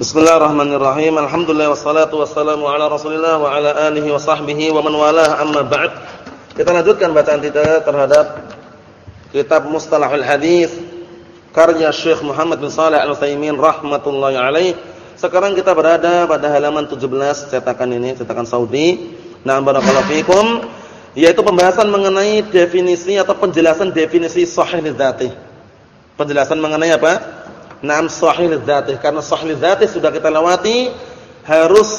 Bismillahirrahmanirrahim. Alhamdulillah wassalatu wassalamu ala Rasulillah wa ala alihi wa sahbihi wa man walah amma ba'd. Kita lanjutkan bacaan kita terhadap kitab Mustalahul Hadis karya Syekh Muhammad bin Shalih Al-Utsaimin rahimatullah alaih. Sekarang kita berada pada halaman 17 cetakan ini, cetakan Saudi. Nah, barakallahu fikum yaitu pembahasan mengenai definisi atau penjelasan definisi sahih lidzati. Penjelasan mengenai apa? Naam sahih dzatih. Karena sahih dzatih sudah kita lewati harus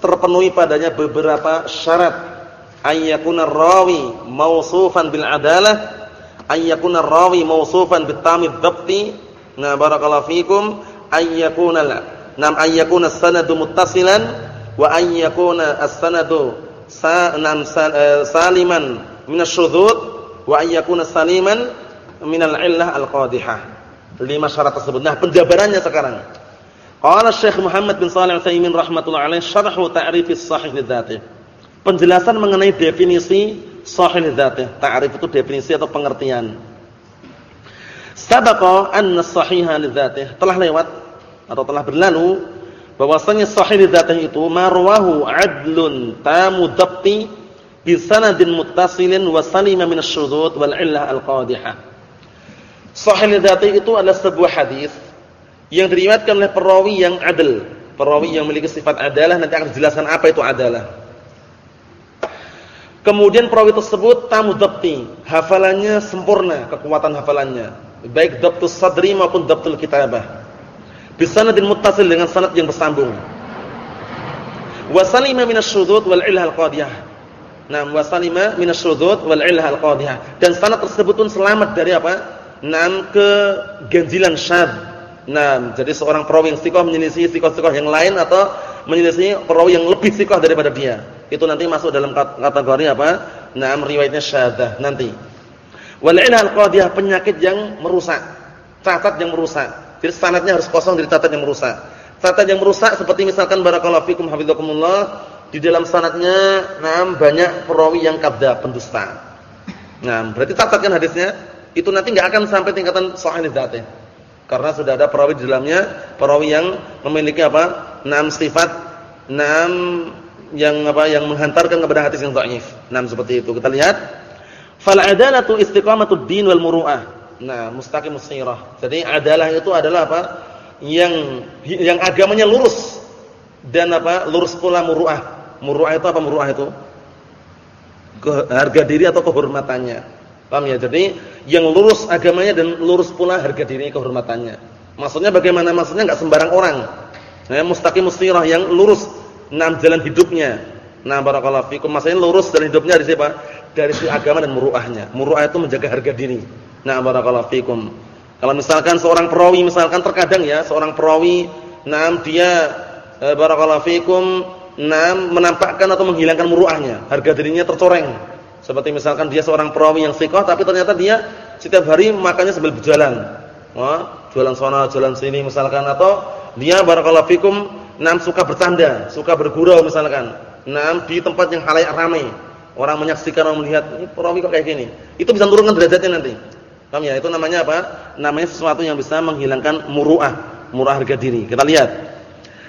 terpenuhi padanya beberapa syarat. Ayyakuna rawi mausufan bil adalah ayyakuna rawi mausufan bit tamid dhabti na barakallahu fikum. Ayyakuna la nam ayyakuna sanadu muttasilan wa ayyakuna as-sanadu nam eh, saliman minasyudzud wa ayyakuna saliman minal illah al-qadihah Lima syarat tersebut. Nah, penjabarannya sekarang. Qala Syekh Muhammad bin Shalih Al-Utsaimin rahimatullah alaih syarhu ta'rifis sahih lidzatih. Penjelasan mengenai definisi sahih lidzatih. Ta'rif itu definisi atau pengertian. Sabaqa anna sahiha lidzatih. Telah lewat atau telah berlalu bahwasanya sahih lidzatih itu marwahu adlun tamu dhabti bi sanadin muttasilin wa salima min asy-syudzud wal illah al-qadihah. Sahih dzati itu adalah sebuah hadis yang diriwayatkan oleh perawi yang adil, perawi yang memiliki sifat adalah nanti akan dijelaskan apa itu adalah. Kemudian perawi tersebut tamu dhabti, hafalannya sempurna, kekuatan hafalannya, baik dhabtus sadri maupun dhabtul kitabah. Bisanadin muttasil dengan sanad yang bersambung. Wa salima minasyudud wal illah al-qadiyah. Nah, wa salima minasyudud wal illah al-qadiyah. Dan sanad tersebut pun selamat dari apa? Nam keganjilan syad. Nah, jadi seorang perawi yang sikoh menyelisih sikoh-sikoh yang lain atau menyelisih perawi yang lebih sikoh daripada dia. Itu nanti masuk dalam kategori apa? Nam riwayatnya syadah nanti. Wal al-qadiyah penyakit yang merusak, cacat yang merusak. Jadi sanadnya harus kosong dari cacat yang merusak. Cacat yang merusak seperti misalkan barakallahu fikum hafizakumullah di dalam sanadnya nam banyak perawi yang kadzdzab, pendusta. Nah, berarti cacat kan hadisnya? Itu nanti nggak akan sampai tingkatan sahih dzatih. Karena sudah ada perawi di dalamnya, perawi yang memiliki apa? enam sifat, enam yang apa? yang menghantarkan kepada hadis yang dhaif. Enam seperti itu. Kita lihat fal adalatu istiqamatud din wal muru'ah. Nah, mustaqimus sirah. Jadi adalah itu adalah apa? Yang yang agamanya lurus dan apa? Lurus pula muru'ah. Muru'ah itu apa muru'ah itu? harga diri atau kehormatannya. Paham ya? Jadi yang lurus agamanya dan lurus pula harga dirinya kehormatannya. Maksudnya bagaimana? Maksudnya enggak sembarang orang. Nah, mustaqim mustirah yang lurus enam jalan hidupnya. Nah, barakallahu fikum. Maksudnya lurus jalan hidupnya dari siapa? Dari si agama dan muruahnya. Muruah itu menjaga harga diri. Nah, barakallahu fikum. Kalau misalkan seorang perawi misalkan terkadang ya, seorang perawi nam dia e, barakallahu fikum nam menampakkan atau menghilangkan muruahnya, harga dirinya tercoreng seperti misalkan dia seorang perawi yang sikoh tapi ternyata dia setiap hari makannya sambil berjalan. Wah, jualan sana, jualan sini misalkan atau dia barakallahu fikum nam suka bertanda, suka bergurau misalkan. Nam di tempat yang halayak ramai. Orang menyaksikan orang melihat, ini perawi kok kayak gini. Itu bisa turunkan derajatnya nanti. Paham ya? Itu namanya apa? Namanya sesuatu yang bisa menghilangkan muruah, murah harga diri. Kita lihat.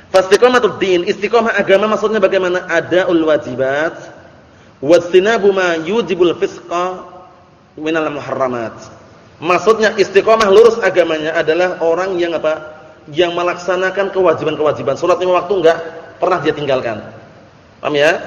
Fastiqamatud din, istiqomah agama maksudnya bagaimana? Ada wajibat Wastinabu ma yujibul fisqa minal muharramat. Maksudnya istiqomah lurus agamanya adalah orang yang apa? Yang melaksanakan kewajiban-kewajiban. Salat lima waktu enggak pernah dia tinggalkan. Paham ya?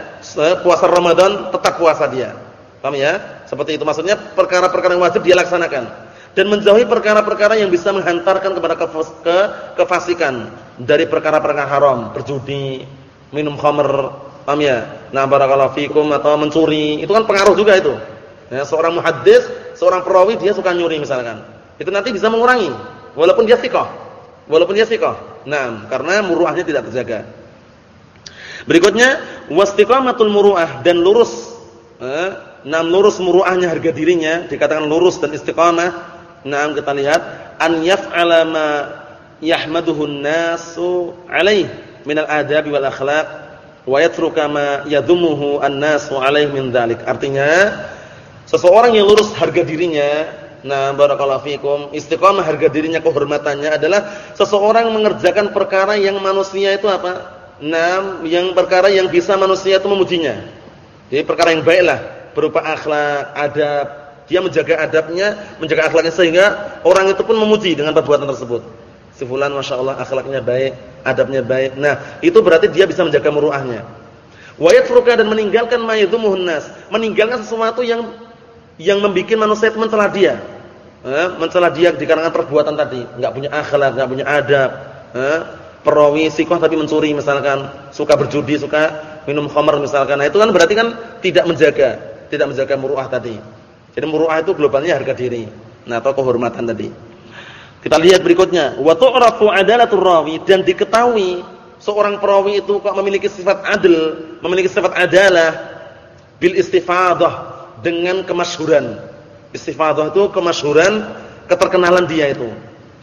Puasa Ramadan tetap puasa dia. Paham ya? Seperti itu maksudnya perkara-perkara yang wajib dia laksanakan dan menjauhi perkara-perkara yang bisa menghantarkan kepada ke kefasikan dari perkara-perkara haram, berjudi, minum khamr, Paham ya? Nah, barakallahu fikum atau mencuri, itu kan pengaruh juga itu. Ya, seorang muhaddis, seorang perawi dia suka nyuri misalkan. Itu nanti bisa mengurangi walaupun dia thiqah. Walaupun dia thiqah. Nah, karena muruahnya tidak terjaga. Berikutnya, wastiqamatul muruah dan lurus eh, nah lurus muruahnya harga dirinya dikatakan lurus dan istiqamah. Nah, kita lihat an yaf'ala ma yahmaduhu an-nasu alaih minal adabi wal akhlaq wa yatruka ma yadhumuhu an-nasu alaihi min dzalik. Artinya seseorang yang lurus harga dirinya Nah, barakallahu fikum. Istiqamah harga dirinya kehormatannya adalah seseorang mengerjakan perkara yang manusia itu apa? Nah, yang perkara yang bisa manusia itu memujinya. Jadi perkara yang baiklah, berupa akhlak, adab. Dia menjaga adabnya, menjaga akhlaknya sehingga orang itu pun memuji dengan perbuatan tersebut. Si fulan masyaallah akhlaknya baik, adabnya baik. Nah, itu berarti dia bisa menjaga muruahnya. Wa yatruka dan meninggalkan mayadhumuhun nas, meninggalkan sesuatu yang yang membuat manusia itu mencela dia eh, mencela dia dikarenakan perbuatan tadi, enggak punya akhlak, enggak punya adab, eh, perawi sikoh tapi mencuri misalkan, suka berjudi, suka minum khamar misalkan. Nah, itu kan berarti kan tidak menjaga, tidak menjaga muruah tadi. Jadi muruah itu globalnya harga diri. Nah, atau kehormatan tadi. Kita lihat berikutnya, wa tu'rafu adalatur rawi dan diketahui seorang perawi itu kok memiliki sifat adil, memiliki sifat adalah bil istifadah dengan kemasyhuran Istifadah itu kemasyhuran, keterkenalan dia itu.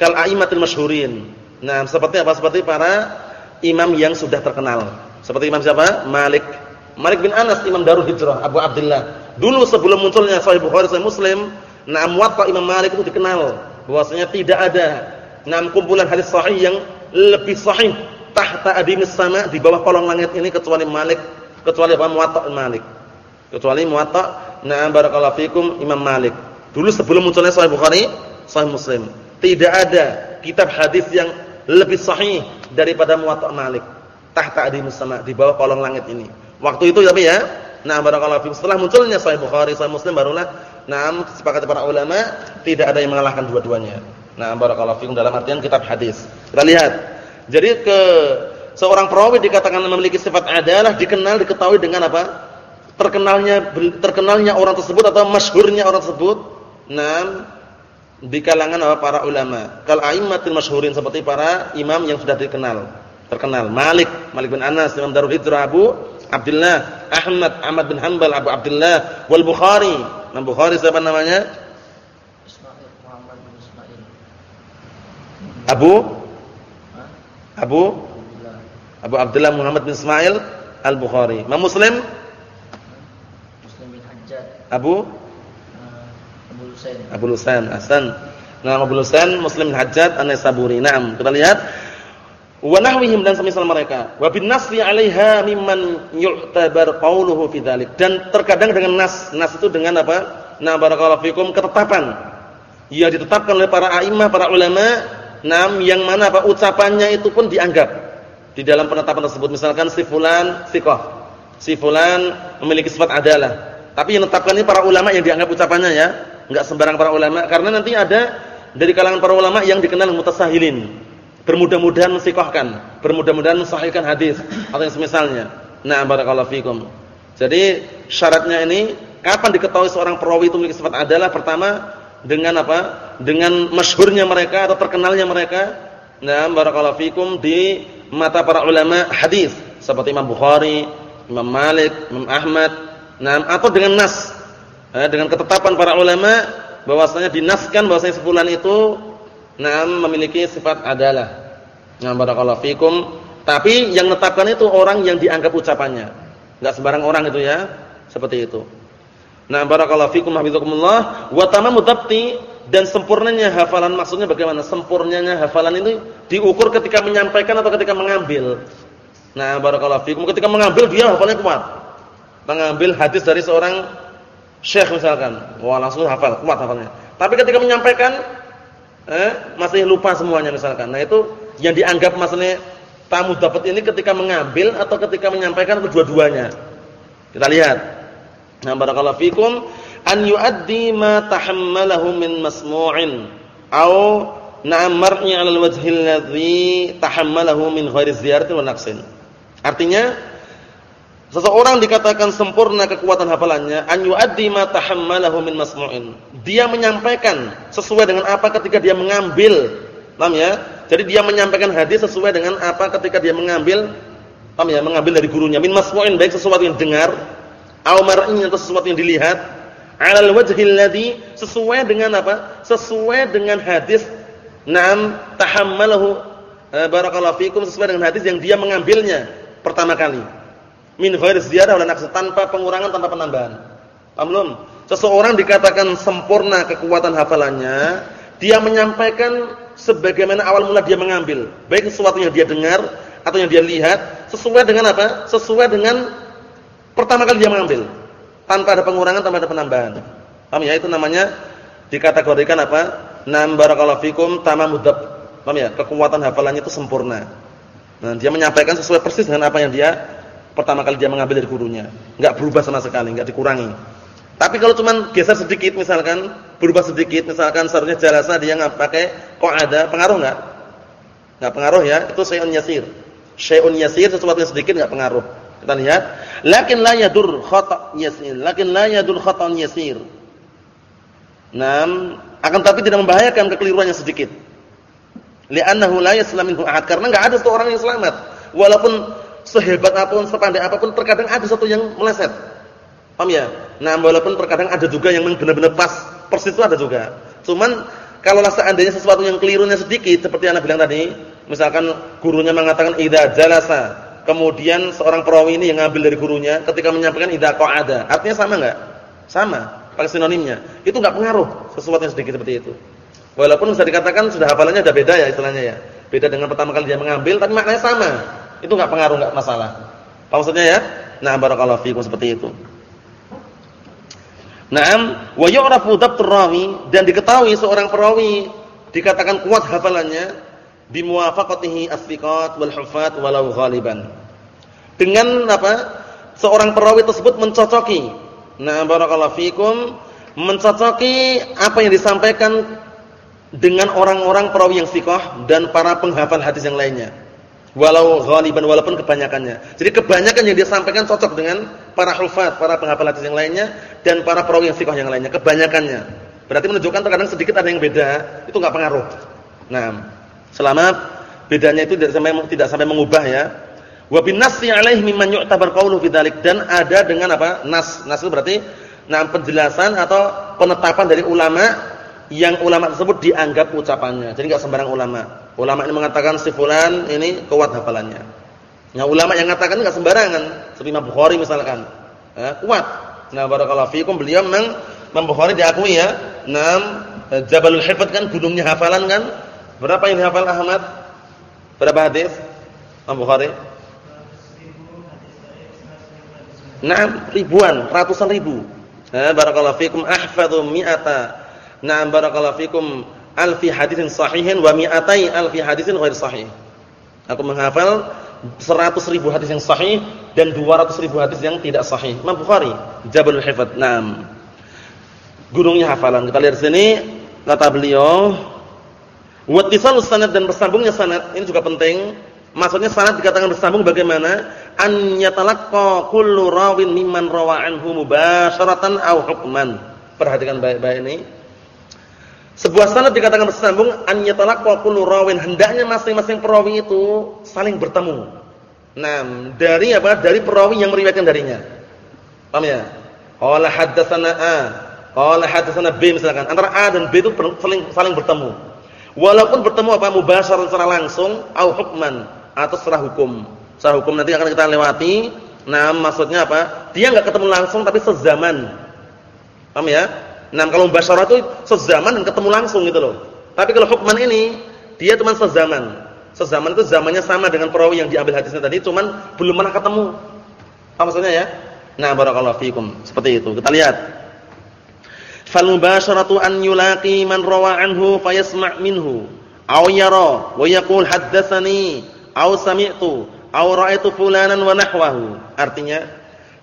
Kal aimatul masyhurin. Nah, seperti apa? Seperti para imam yang sudah terkenal. Seperti imam siapa? Malik. Malik bin Anas, imam Darul Hijrah, Abu Abdullah. Dulu sebelum munculnya Sahih Bukhari, Sahih Muslim, nah muwatta Imam Malik itu dikenal bahwasanya tidak ada enam kumpulan hadis sahih yang lebih sahih tahta adimis sama di bawah kolong langit ini kecuali Malik, kecuali apa? Muwatta Malik. Kecuali muwatta Nah, barakallahu fikum Imam Malik. Dulu sebelum munculnya Sahih Bukhari, Sahih Muslim. Tidak ada kitab hadis yang lebih sahih daripada Muwatta Malik. Tahta adi musama di bawah kolong langit ini. Waktu itu tapi ya, nah barakallahu fikum setelah munculnya Sahih Bukhari, Sahih Muslim barulah nah sepakat para ulama tidak ada yang mengalahkan dua-duanya. Nah, barakallahu fikum dalam artian kitab hadis. Kita lihat. Jadi ke seorang perawi dikatakan memiliki sifat adalah dikenal diketahui dengan apa? terkenalnya terkenalnya orang tersebut atau masyhurnya orang tersebut nam di kalangan para ulama kal aimmatul masyhurin seperti para imam yang sudah dikenal terkenal Malik Malik bin Anas Imam Darul Hijrah Abu Abdullah Ahmad Ahmad bin Hanbal Abu Abdullah wal Bukhari Imam Bukhari siapa namanya? Ismail Muhammad bin Ismail. Abu? Abu? Abu Abdullah Muhammad bin Ismail Al-Bukhari. Imam Muslim? Abu? Abu Lusain. Abu Lusain, Hasan. Nama Abu Lusain Muslim Hajjat An-Naisaburi. Naam, kita lihat wa nahwihim dan semisal mereka. Wa bin nasri 'alaiha mimman yu'tabar qawluhu fi dzalik. Dan terkadang dengan nas, nas itu dengan apa? Nah, barakallahu fikum ketetapan. Ya ditetapkan oleh para a'imah, para ulama, nam yang mana apa ucapannya itu pun dianggap di dalam penetapan tersebut. Misalkan si fulan siqah. Si fulan memiliki sifat adalah tapi yang menetapkan ini para ulama yang dianggap ucapannya ya, enggak sembarang para ulama karena nanti ada dari kalangan para ulama yang dikenal mutasahilin. Bermudah-mudahan mensikohkan, bermudah-mudahan mensahihkan hadis atau yang semisalnya. Nah, barakallahu fikum. Jadi syaratnya ini kapan diketahui seorang perawi itu memiliki sifat adalah pertama dengan apa? Dengan masyhurnya mereka atau terkenalnya mereka. Nah, barakallahu fikum di mata para ulama hadis seperti Imam Bukhari, Imam Malik, Imam Ahmad, Nah, atau dengan nas. Eh, dengan ketetapan para ulama bahwasanya dinaskan bahwasanya sebulan itu nah memiliki sifat adalah. Nah, barakallahu fikum. Tapi yang menetapkan itu orang yang dianggap ucapannya. Enggak sembarang orang itu ya. Seperti itu. Nah, barakallahu fikum hafizakumullah wa tamamu dhabti dan sempurnanya hafalan maksudnya bagaimana? Sempurnanya hafalan itu diukur ketika menyampaikan atau ketika mengambil. Nah, barakallahu fikum ketika mengambil dia hafalnya kuat mengambil hadis dari seorang syekh misalkan, wah langsung hafal, kuat hafalnya. Tapi ketika menyampaikan eh, masih lupa semuanya misalkan. Nah, itu yang dianggap maksudnya tamu dapat ini ketika mengambil atau ketika menyampaikan kedua-duanya. Kita lihat. Nah, barakallahu fikum an yuaddi ma tahammalahu min masmu'in au na'am mar'i 'ala al-wajhi alladhi tahammalahu min ghairi ziyaratin wa naqsin. Artinya Seseorang dikatakan sempurna kekuatan hafalannya an yu'addi ma tahammalahu min masmu'in. Dia menyampaikan sesuai dengan apa ketika dia mengambil. Paham ya? Jadi dia menyampaikan hadis sesuai dengan apa ketika dia mengambil paham ya? Mengambil dari gurunya min masmu'in baik sesuatu yang dengar au mar'in atau sesuatu yang dilihat 'alal wajhil ladzi sesuai dengan apa? Sesuai dengan hadis Naam tahammalahu eh, barakallahu fikum sesuai dengan hadis yang dia mengambilnya pertama kali min ghairi ziyadah wala naqs tanpa pengurangan tanpa penambahan. Paham belum? seseorang dikatakan sempurna kekuatan hafalannya, dia menyampaikan sebagaimana awal mula dia mengambil, baik sesuatu yang dia dengar atau yang dia lihat, sesuai dengan apa? Sesuai dengan pertama kali dia mengambil, tanpa ada pengurangan, tanpa ada penambahan. Paham ya? Itu namanya dikategorikan apa? Nam barakallahu fikum tamamudab. Paham ya? Kekuatan hafalannya itu sempurna. Nah, dia menyampaikan sesuai persis dengan apa yang dia pertama kali dia mengambil dari gurunya. Enggak berubah sama sekali, enggak dikurangi. Tapi kalau cuma geser sedikit misalkan, berubah sedikit misalkan seharusnya jalasa dia enggak pakai ada pengaruh enggak? Enggak pengaruh ya, itu syai'un yasir. Syai'un yasir sesuatu yang sedikit enggak pengaruh. Kita lihat, lakin la yadur khata' yasir, lakin la yadur khata'un yasir. Nam, akan tapi tidak membahayakan kekeliruan yang sedikit. Li'annahu la yaslam minhu ahad, karena enggak ada satu orang yang selamat. Walaupun sehebat apa pun, sepandai apa pun, terkadang ada satu yang meleset. Paham ya? Nah, walaupun terkadang ada juga yang benar-benar pas, persis itu ada juga. Cuman kalau seandainya sesuatu yang kelirunya sedikit seperti Anda bilang tadi, misalkan gurunya mengatakan idza jalasa, kemudian seorang perawi ini yang ngambil dari gurunya ketika menyampaikan idza qa'ada, artinya sama enggak? Sama, pakai sinonimnya. Itu enggak pengaruh sesuatu yang sedikit seperti itu. Walaupun bisa dikatakan sudah hafalannya sudah beda ya istilahnya ya. Beda dengan pertama kali dia mengambil tapi maknanya sama. Itu enggak pengaruh, enggak masalah. Apa maksudnya ya? Nah, barakallahu fiikum seperti itu. Naam, wa yu'rafu dhabtur rawi dan diketahui seorang perawi dikatakan kuat hafalannya bimuwafaqatihi as-thiqat wal hufat walau ghaliban. Dengan apa? Seorang perawi tersebut mencocoki. Nah, barakallahu fiikum mencocoki apa yang disampaikan dengan orang-orang perawi yang thiqah dan para penghafal hadis yang lainnya. Walau ghaliban walaupun kebanyakannya. Jadi kebanyakan yang dia sampaikan cocok dengan para hufat, para penghafal hadis yang lainnya dan para perawi yang sikoh yang lainnya, kebanyakannya. Berarti menunjukkan terkadang sedikit ada yang beda, itu enggak pengaruh. Nah, selama bedanya itu tidak sampai tidak sampai mengubah ya. Wa bin nasi alaihi mimman yu'tabar qawlu dan ada dengan apa? Nas. Nas itu berarti nah penjelasan atau penetapan dari ulama yang ulama tersebut dianggap ucapannya. Jadi enggak sembarang ulama. Ulama ini mengatakan si fulan ini kuat hafalannya. Nah, ulama yang mengatakan enggak sembarangan, seperti Imam Bukhari misalkan. Eh, kuat. Nah, barakallahu fiikum beliau memang Imam Bukhari diakui ya. Nam Jabalul Hifdz kan gunungnya hafalan kan? Berapa yang dihafal Ahmad? Berapa hadis? Imam Bukhari? Nah, ribuan, ratusan ribu. Eh, barakallahu fiikum ahfadzu mi'ata. Nah, barakallahu fiikum alfi hadisin sahihin wa mi'atai alfi hadisin ghair sahih. Aku menghafal 100 ribu hadis yang sahih dan 200 ribu hadis yang tidak sahih. Imam Bukhari, Jabalul Hifdz. Naam. Gunungnya hafalan. Kita lihat sini kata beliau, wa sanad dan bersambungnya sanad ini juga penting. Maksudnya sanad dikatakan bersambung bagaimana? An yatalaqqa kullu rawin mimman rawa anhu mubasharatan aw hukman. Perhatikan baik-baik ini. Sebuah sanad dikatakan bersambung an yatalaqqa kullu rawin, hendaknya masing-masing perawi itu saling bertemu. Nah, dari apa? Dari perawi yang meriwayatkan darinya. Paham ya? Qala haddatsana A, qala haddatsana B misalkan. Antara A dan B itu saling saling bertemu. Walaupun bertemu apa mubasyarah secara langsung au hukman atau secara hukum. Secara hukum nanti akan kita lewati. Nah, maksudnya apa? Dia enggak ketemu langsung tapi sezaman. Paham ya? Nah, kalau mubasyarah itu sezaman dan ketemu langsung gitu loh. Tapi kalau hukman ini dia cuma sezaman. Sezaman itu zamannya sama dengan perawi yang diambil hadisnya tadi, cuman belum pernah ketemu. Apa maksudnya ya? Nah, barakallahu fikum. Seperti itu. Kita lihat. Fal mubasyaratu an yulaqi man rawa anhu fayasma' minhu aw yara wa yaqul haddatsani aw sami'tu aw ra'aitu fulanan wa nahwahu. Artinya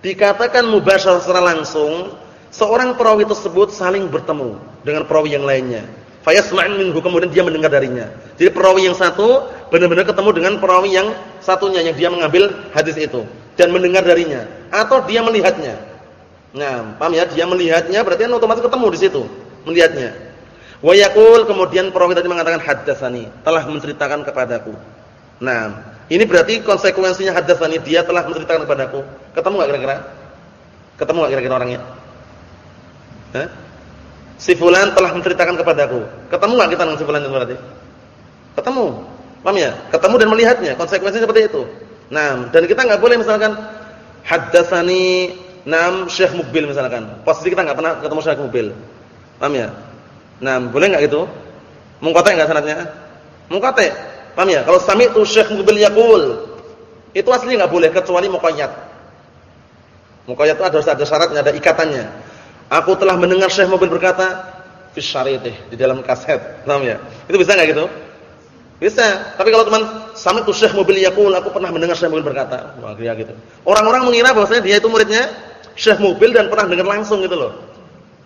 dikatakan mubasyarah secara langsung seorang perawi tersebut saling bertemu dengan perawi yang lainnya. Fayasma'in minhu kemudian dia mendengar darinya. Jadi perawi yang satu benar-benar ketemu dengan perawi yang satunya yang dia mengambil hadis itu dan mendengar darinya atau dia melihatnya. Nah, paham ya? Dia melihatnya berarti kan otomatis ketemu di situ, melihatnya. Wa kemudian perawi tadi mengatakan haddatsani, telah menceritakan kepadaku. Nah, ini berarti konsekuensinya haddatsani dia telah menceritakan kepadaku. Ketemu enggak kira-kira? Ketemu enggak kira-kira orangnya? Si fulan telah menceritakan kepadaku. Ketemu enggak kita dengan si fulan itu berarti? Ketemu. Paham ya? Ketemu dan melihatnya. Konsekuensinya seperti itu. Nah, dan kita enggak boleh misalkan haddatsani Nam Syekh Mukbil misalkan. Posisi kita enggak pernah ketemu Syekh Mukbil. Paham ya? Nah, boleh enggak gitu? Mungkotek enggak sanadnya? Mungkotek. Paham ya? Kalau sami itu Syekh Mukbil yaqul, itu asli enggak boleh kecuali muqayyad. Muqayyad itu ada ada syaratnya, ada ikatannya. Aku telah mendengar Syekh Mukbil berkata, fi syariti di dalam kaset. Paham ya? Itu bisa enggak gitu? Bisa. Tapi kalau teman sami itu Syekh Mukbil yaqul, aku pernah mendengar Syekh Mukbil berkata, wah dia gitu. Orang-orang mengira bahwasanya dia itu muridnya Syekh Mukbil dan pernah dengar langsung gitu loh.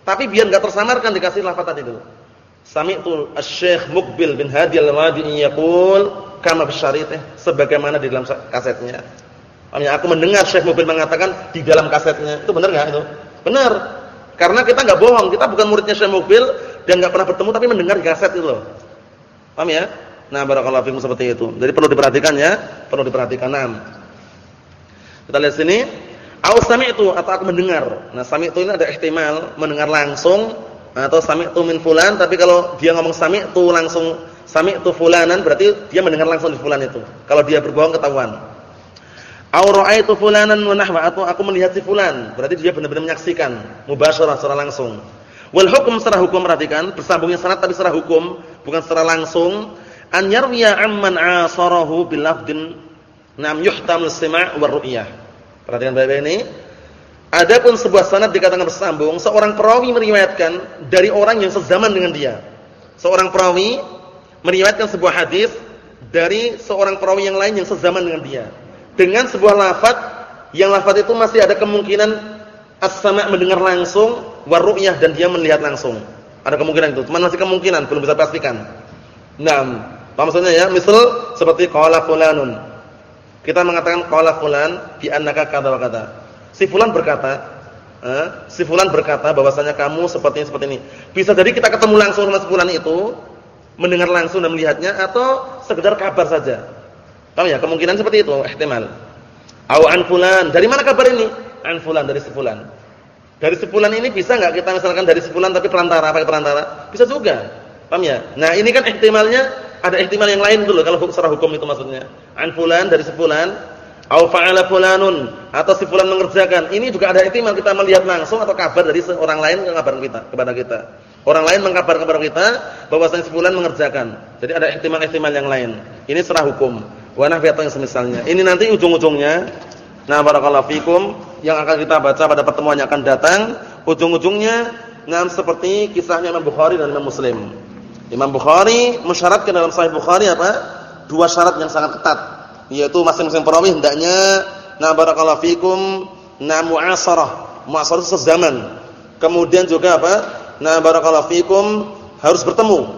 Tapi biar enggak tersamarkan dikasih lafaz tadi itu. Sami'tu Asy-Syaikh Mukbil bin Hadi Al-Wadi'i yaqul kama bisyarite sebagaimana di dalam kasetnya. Artinya aku mendengar Syekh Mukbil mengatakan di dalam kasetnya. Itu benar enggak itu? Benar. Karena kita enggak bohong, kita bukan muridnya Syekh Mukbil dan enggak pernah bertemu tapi mendengar di kaset itu loh. Paham ya? Nah, barakallahu fikum seperti itu. Jadi perlu diperhatikan ya, perlu diperhatikan. Nah. Kita lihat sini. Au sami'tu atau aku mendengar. Nah, sami'tu ini ada ihtimal mendengar langsung atau sami'tu min fulan, tapi kalau dia ngomong sami'tu langsung sami'tu fulanan berarti dia mendengar langsung di fulan itu. Kalau dia berbohong ketahuan. Au ra'aitu fulanan wa atau aku melihat si fulan, berarti dia benar-benar menyaksikan mubasyarah secara langsung. Wal hukum secara hukum perhatikan, bersambungnya sanad tapi secara hukum, bukan secara langsung. An yarwiya amman asarahu bil lafdin nam yuhtam al-sima' war ru'yah. Perhatikan baik-baik ini. Adapun sebuah sanad dikatakan bersambung, seorang perawi meriwayatkan dari orang yang sezaman dengan dia. Seorang perawi meriwayatkan sebuah hadis dari seorang perawi yang lain yang sezaman dengan dia. Dengan sebuah lafaz yang lafaz itu masih ada kemungkinan as-sama' mendengar langsung war ru'yah dan dia melihat langsung. Ada kemungkinan itu, cuma masih kemungkinan, belum bisa pastikan. Nah, apa maksudnya ya? Misal seperti qala fulanun kita mengatakan qala fulan annaka kadza wa kadza. Si fulan berkata, eh, si fulan berkata bahwasanya kamu seperti ini seperti ini. Bisa jadi kita ketemu langsung sama si fulan itu, mendengar langsung dan melihatnya atau sekedar kabar saja. Paham ya? Kemungkinan seperti itu, ihtimal. Au an fulan. Dari mana kabar ini? An fulan dari si fulan. Dari si fulan ini bisa enggak kita misalkan dari si fulan tapi perantara, pakai perantara? Bisa juga. Paham ya? Nah, ini kan ihtimalnya ada ihtimal yang lain dulu kalau secara hukum itu maksudnya. An fulan dari sefulan au fa'ala fulanun atau si fulan mengerjakan. Ini juga ada ihtimal kita melihat langsung atau kabar dari seorang lain kabar kita kepada kita. Orang lain mengkabar kepada kita bahwasanya si fulan mengerjakan. Jadi ada ihtimal-ihtimal yang lain. Ini secara hukum. Wa nahwi yang semisalnya. Ini nanti ujung-ujungnya nah barakallahu fikum yang akan kita baca pada pertemuan yang akan datang, ujung-ujungnya nah seperti kisahnya Imam Bukhari dan Imam Muslim. Imam Bukhari mensyaratkan dalam Sahih Bukhari apa? Dua syarat yang sangat ketat, yaitu masing-masing perawi hendaknya na barakallahu fikum na mu'asarah, mu'asarah sezaman. Kemudian juga apa? Na barakallahu fikum harus bertemu.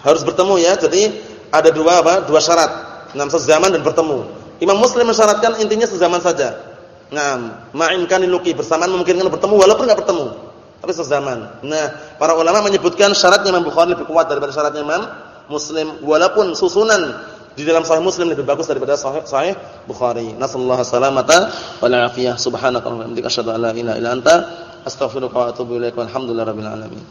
Harus bertemu ya. Jadi ada dua apa? Dua syarat. Enam sezaman dan bertemu. Imam Muslim mensyaratkan intinya sezaman saja. Nah, ma'imkan luki bersamaan memungkinkan bertemu walaupun enggak bertemu tapi sezaman. Nah, para ulama menyebutkan syaratnya Imam Bukhari lebih kuat daripada syaratnya Imam Muslim walaupun susunan di dalam sahih Muslim lebih bagus daripada sahih, sahih Bukhari. Nasallahu salamata wal afiyah. Subhanakallahumma wa bihamdika asyhadu an la ilaha illa anta astaghfiruka wa atubu ilaik. Walhamdulillahirabbil alamin.